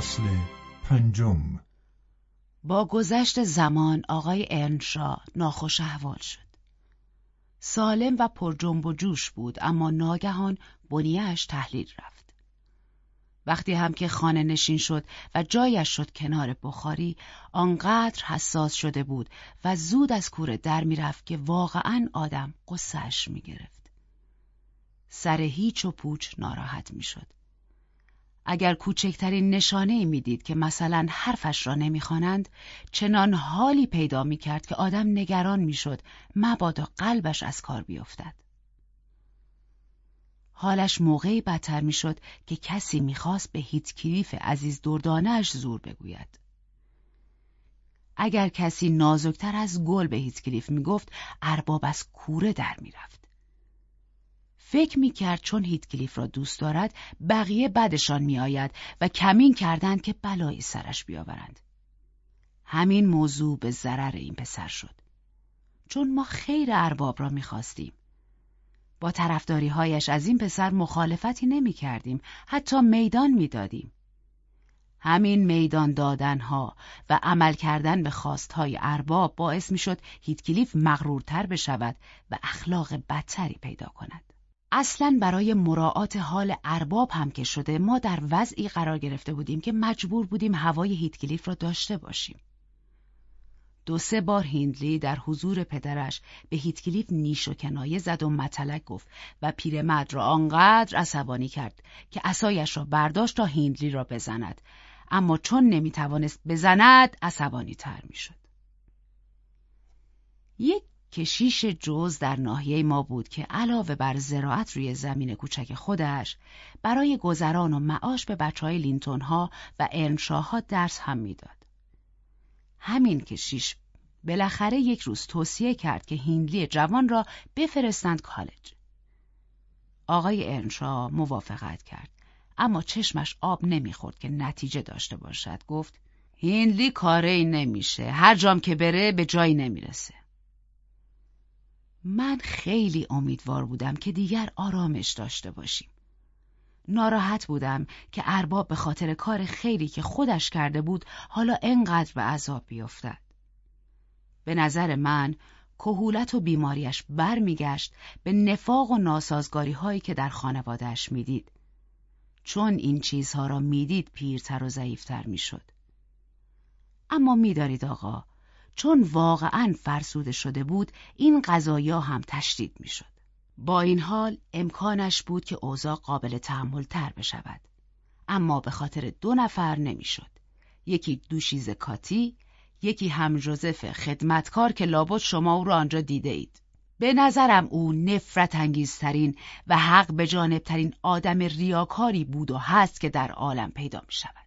فصل پنجم با گذشت زمان آقای ارنشا ناخوش احوال شد. سالم و پر جنب و جوش بود اما ناگهان بنیهش تحلیل رفت. وقتی هم که خانه نشین شد و جایش شد کنار بخاری آنقدر حساس شده بود و زود از کوره در می‌رفت که واقعا آدم قصهش می‌گرفت. سر هیچ و پوچ ناراحت می‌شد. اگر کوچکترین نشانه می‌دید که مثلا حرفش را نمی‌خوانند چنان حالی پیدا می‌کرد که آدم نگران می‌شد مبادا قلبش از کار بیفتد. حالش موقعی بدتر می‌شد که کسی می‌خواست به هیت کلیف عزیز دردانش زور بگوید. اگر کسی نازکتر از گل به هیت کلیف می‌گفت ارباب از کوره در می‌رفت. فکر می کرد چون هیتکلیف را دوست دارد بقیه بدشان می آید و کمین کردند که بلایی سرش بیاورند. همین موضوع به ضرر این پسر شد. چون ما خیر ارباب را می خواستیم. با طرفداری هایش از این پسر مخالفتی نمی کردیم. حتی میدان می دادیم. همین میدان دادنها و عمل کردن به خواستهای ارباب باعث می شد هیتکلیف مغرورتر بشود و اخلاق بدتری پیدا کند. اصلا برای مراعات حال ارباب هم که شده ما در وضعی قرار گرفته بودیم که مجبور بودیم هوای هیتکلیف را داشته باشیم. دو سه بار هیندلی در حضور پدرش به هیتکلیف نیش و کنایه زد و مطلق گفت و پیرمرد را آنقدر عصبانی کرد که اسایش را برداشت تا هیندلی را بزند اما چون نمی‌توانست بزند عصبانی تر می‌شد. یک کشیش جز در ناحیه ما بود که علاوه بر زراعت روی زمین کوچک خودش برای گذران و معاش به بچه های لینتون ها و ارنشاه درس هم می‌داد. همین کشیش بالاخره یک روز توصیه کرد که هیندلی جوان را بفرستند کالج. آقای ارنشا موافقت کرد اما چشمش آب نمی‌خورد که نتیجه داشته باشد گفت هیندلی کاری نمیشه هر جام که بره به جایی نمی‌رسه من خیلی امیدوار بودم که دیگر آرامش داشته باشیم. ناراحت بودم که ارباب به خاطر کار خیلی که خودش کرده بود حالا انقدر به عذاب بیفتد. به نظر من کهولت و بیماریش برمیگشت به نفاق و ناسازگاری هایی که در خانوادهش می‌دید. چون این چیزها را می‌دید پیرتر و ضعیفتر می‌شد. اما میدارید آقا چون واقعا فرسوده شده بود این قضایا هم تشدید می‌شد. با این حال امکانش بود که اوضاع قابل تحمل تر بشود. اما به خاطر دو نفر نمی‌شد. یکی دوشیز کاتی، یکی هم جوزف خدمتکار که لابد شما او را آنجا دیده اید. به نظرم او نفرت انگیزترین و حق به جانبترین آدم ریاکاری بود و هست که در عالم پیدا می شود.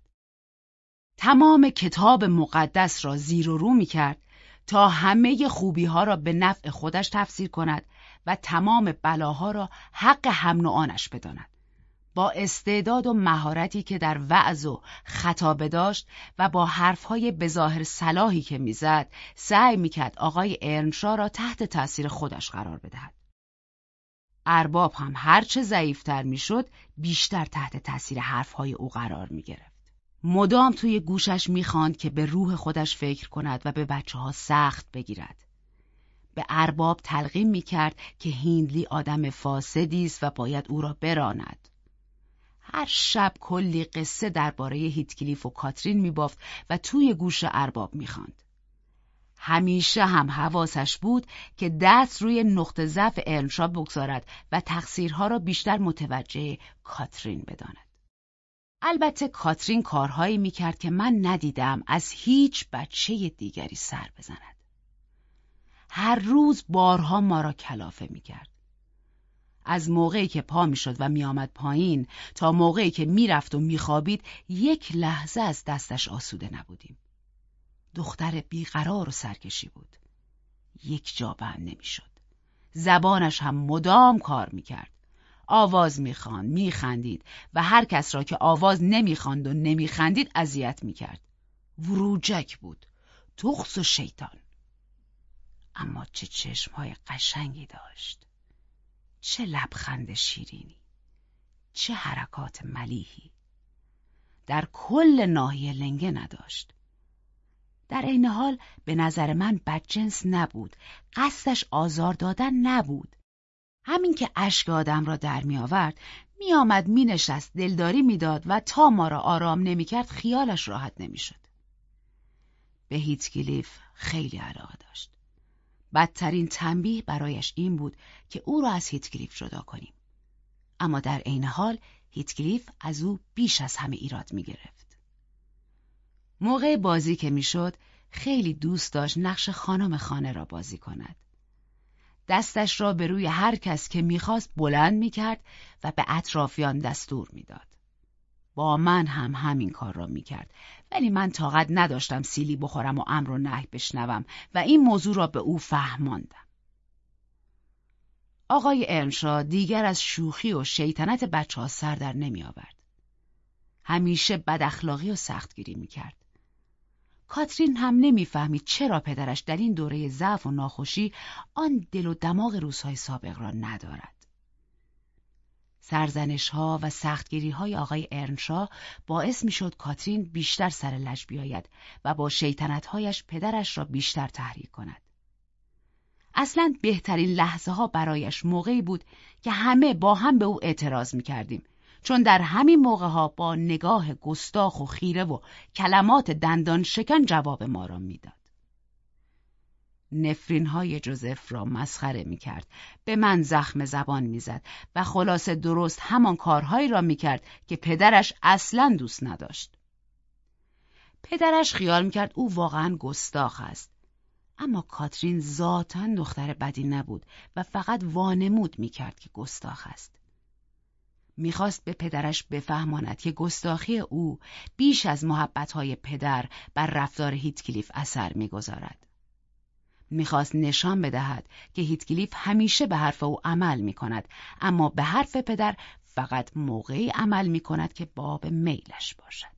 تمام کتاب مقدس را زیر و رو می کرد تا همه خوبی ها را به نفع خودش تفسیر کند و تمام بلاها را حق هم آنش بداند. با استعداد و مهارتی که در وعظ و خطابه داشت و با حرفهای بظاهر صلاحی که می‌زد سعی می‌کرد آقای ارنشا را تحت تأثیر خودش قرار بدهد. ارباب هم هرچه ضعیفتر می‌شد بیشتر تحت تأثیر حرفهای او قرار می‌گرفت. مدام توی گوشش می‌خواند که به روح خودش فکر کند و به بچه ها سخت بگیرد. به ارباب تلقیم می‌کرد که هیندلی آدم فاسدی است و باید او را براند. هر شب کلی قصه درباره هیتکلیف و کاترین میبافت و توی گوش ارباب می‌خواند. همیشه هم حواسش بود که دست روی نقطه ضعف ارنشا بگذارد و تقصیرها را بیشتر متوجه کاترین بداند. البته کاترین کارهایی می‌کرد که من ندیدم از هیچ بچه دیگری سر بزند. هر روز بارها ما را کلافه می‌کرد. از موقعی که پا می‌شد و میآمد پایین تا موقعی که می‌رفت و میخوابید یک لحظه از دستش آسوده نبودیم. دختر بیقرار و سرکشی بود. یک جا بند نمی‌شد. زبانش هم مدام کار می‌کرد. آواز می‌خواند میخندید و هر کس را که آواز نمی‌خواند و نمیخندید اذیت می‌کرد. وروجک بود تخص و شیطان. اما چه چشمهای قشنگی داشت. چه لبخند شیرینی چه حرکات ملیحی. در کل ناحیه لنگه نداشت. در عین حال به نظر من بدجنس نبود، قصدش آزار دادن نبود. همین که اشک آدم را در می آورد، می آمد می نشست دلداری می‌داد و تا ما را آرام نمی کرد خیالش راحت نمی شد. به هیتکلیف خیلی علاقه داشت. بدترین تنبیه برایش این بود که او را از هیتکلیف جدا کنیم. اما در عین حال هیتکلیف از او بیش از همه ایراد می گرفت. موقع بازی که می‌شد خیلی دوست داشت نقش خانم خانه را بازی کند. دستش را به روی هر کس که می‌خواست بلند می‌کرد و به اطرافیان دستور می‌داد. با من هم همین کار را می‌کرد ولی من طاقت نداشتم سیلی بخورم و امر و نه بشنوم و این موضوع را به او فهماندم. آقای ارنشا دیگر از شوخی و شیطنت بچه ها سر در نمی آورد. همیشه بد اخلاقی و سختگیری می کرد. کاترین هم نمی‌فهمید چرا پدرش در این دوره ضعف و ناخوشی آن دل و دماغ روزهای سابق را ندارد. سرزنش ها و سختگیری های آقای ارنشا باعث می شد کاترین بیشتر سر لج بیاید و با شیطنت هایش پدرش را بیشتر تحریک کند. اصلا بهترین لحظه ها برایش موقعی بود که همه با هم به او اعتراض می کردیم چون در همین موقع ها با نگاه گستاخ و خیره و کلمات دندان شکن جواب ما را می‌داد. نفرین های جوزف را مسخره می کرد. به من زخم زبان می‌زد و خلاصه درست همان کارهایی را می کرد که پدرش اصلا دوست نداشت. پدرش خیال می کرد او واقعا گستاخ است. اما کاترین ذاتا دختر بدی نبود و فقط وانمود می کرد که گستاخ است. می‌خواست به پدرش بفهماند که گستاخی او بیش از محبتهای پدر بر رفتار هیتکلیف اثر می‌گذارد. می‌خواست نشان بدهد که هیتکلیف همیشه به حرف او عمل می‌کند اما به حرف پدر فقط موقعی عمل می‌کند که باب میلش باشد.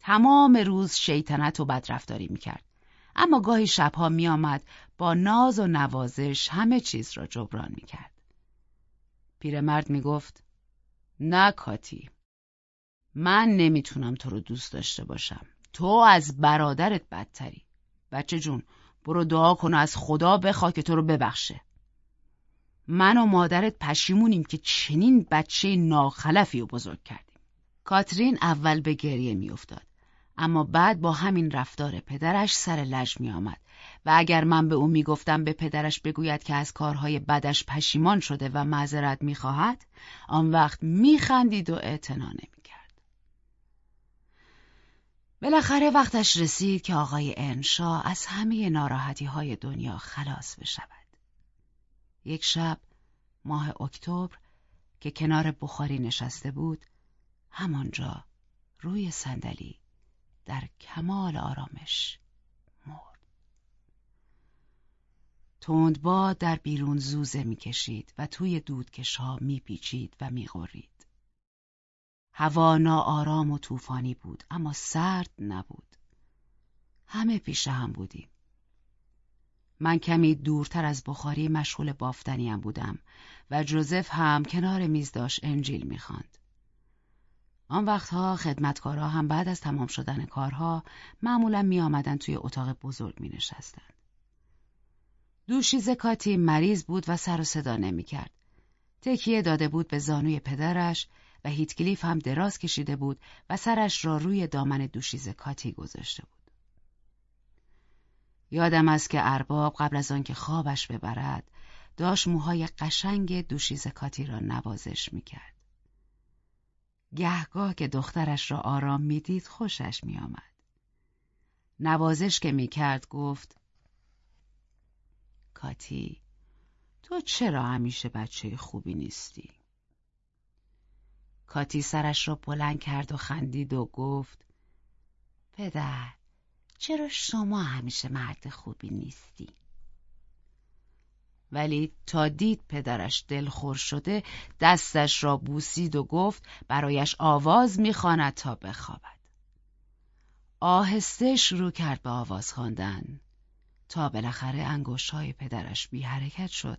تمام روز شیطنت و بدرفتاری می‌کرد. اما گاهی شبها میآمد با ناز و نوازش همه چیز را جبران می‌کرد. پیرمرد می‌گفت نه کاتی من نمی‌تونم تو رو دوست داشته باشم. تو از برادرت بدتری. بچه جون برو دعا کن و از خدا بخوا که تو رو ببخشه. من و مادرت پشیمونیم که چنین بچه ناخلفی رو بزرگ کردیم. کاترین اول به گریه میافتاد اما بعد با همین رفتار پدرش سر لج می آمد و اگر من به او می‌گفتم به پدرش بگوید که از کارهای بدش پشیمان شده و معذرت می‌خواهد آن وقت میخندید و اعتنا نمی‌کرد. بالاخره وقتش رسید که آقای انشا از همه ناراحتی های دنیا خلاص بشود. یک شب ماه اکتبر که کنار بخاری نشسته بود همانجا روی صندلی در کمال آرامش تندباد در بیرون زوزه می‌کشید و توی دودکش ها میپیچید و میغرید. هوا ناآرام و طوفانی بود اما سرد نبود. همه پیش هم بودیم. من کمی دورتر از بخاری مشغول بافتنیم بودم و جوزف هم کنار میز داشت انجیل می‌خواند. آن وقتها خدمتکارها هم بعد از تمام شدن کارها معمولا می آمدن توی اتاق بزرگ می نشستن. دوشیزه کاتی مریض بود و سر و صدا نمی کرد. تکیه داده بود به زانوی پدرش و هیتکلیف هم دراز کشیده بود و سرش را روی دامن دوشیزه کاتی گذاشته بود. یادم است که ارباب قبل از آنکه خوابش ببرد داشت موهای قشنگ دوشیزه کاتی را نوازش می‌کرد. گهگاه که دخترش را آرام می‌دید خوشش میآمد. نوازش که می‌کرد گفت کاتی تو چرا همیشه بچه خوبی نیستی؟ کاتی سرش را بلند کرد و خندید و گفت پدر چرا شما همیشه مرد خوبی نیستی؟ ولی تا دید پدرش دلخور شده دستش را بوسید و گفت برایش آواز می‌خواند تا بخوابد. آهسته شروع کرد به آواز خواندن. تا بالاخره های پدرش بی حرکت شد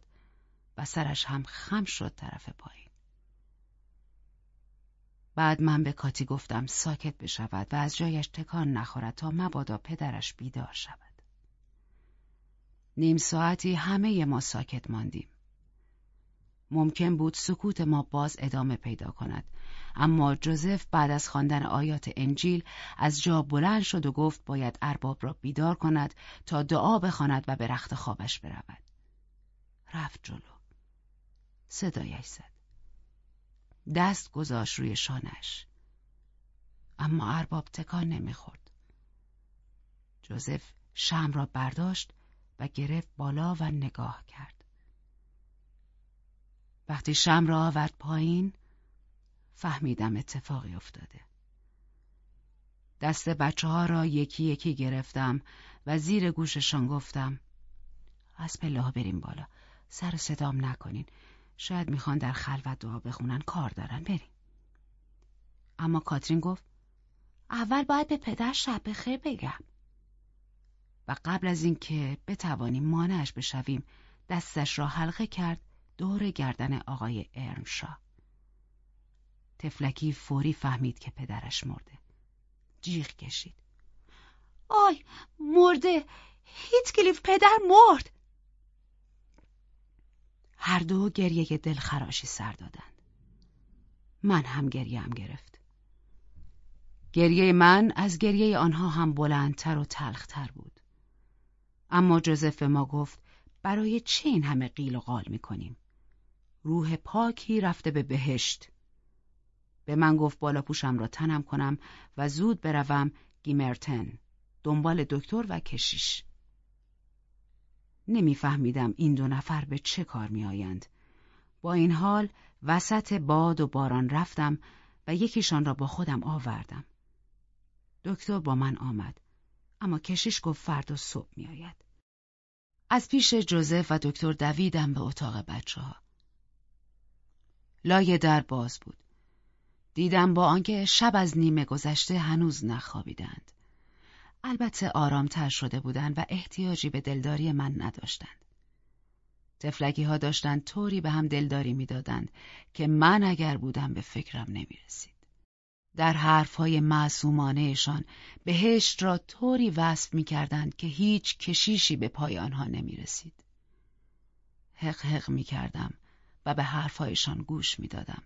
و سرش هم خم شد طرف پایین. بعد من به کاتی گفتم ساکت بشود و از جایش تکان نخورد تا مبادا پدرش بیدار شود. نیم ساعتی همه ما ساکت ماندیم. ممکن بود سکوت ما باز ادامه پیدا کند. اما جوزف بعد از خواندن آیات انجیل از جا بلند شد و گفت باید ارباب را بیدار کند تا دعا بخواند و به رخت خوابش برود. رفت جلو. صدایش زد. دست گذاشت روی شانش. اما ارباب تکان نمی‌خورد. جوزف شم را برداشت و گرفت بالا و نگاه کرد. وقتی شم را آورد پایین فهمیدم اتفاقی افتاده. دست بچه ها را یکی یکی گرفتم و زیر گوششان گفتم از پله ها بریم بالا سر صدام نکنین. شاید می‌خوان در خلوت دعا بخونن کار دارن بریم. اما کاترین گفت اول باید به پدر شب خیر بگم. و قبل از اینکه بتوانیم مانعش بشویم دستش را حلقه کرد دور گردن آقای ارمشا. تفلکی فوری فهمید که پدرش مرده. جیغ کشید. آی مرده. هیتکلیف پدر مرد. هر دو گریه دلخراشی سر دادند. من هم گریه هم گرفت. گریه من از گریه آنها هم بلندتر و تلختر بود. اما جوزف ما گفت برای چه این همه قیل و قال می‌کنیم؟ روح پاکی رفته به بهشت. به من گفت بالا پوشم را تنم کنم و زود بروم گیمرتن دنبال دکتر و کشیش. نمیفهمیدم این دو نفر به چه کار میآیند. با این حال وسط باد و باران رفتم و یکیشان را با خودم آوردم. دکتر با من آمد اما کشیش گفت فردا صبح میآید. از پیش جوزف و دکتر دویدم به اتاق بچه ها لای در باز بود دیدم با آنکه شب از نیمه گذشته هنوز نخوابیدند. البته آرامتر شده بودند و احتیاجی به دلداری من نداشتند. تفلکی ها داشتند طوری به هم دلداری می‌دادند که من اگر بودم به فکرم نمی رسید. در حرفهای معصومانهشان بهشت را طوری وصف می کردند که هیچ کشیشی به پای آنها نمی رسید. حق حق می کردم و به حرفهایشان گوش می دادم.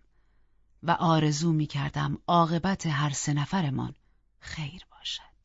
و آرزو می کردم عاقبت هر سه نفرمان خیر باشد.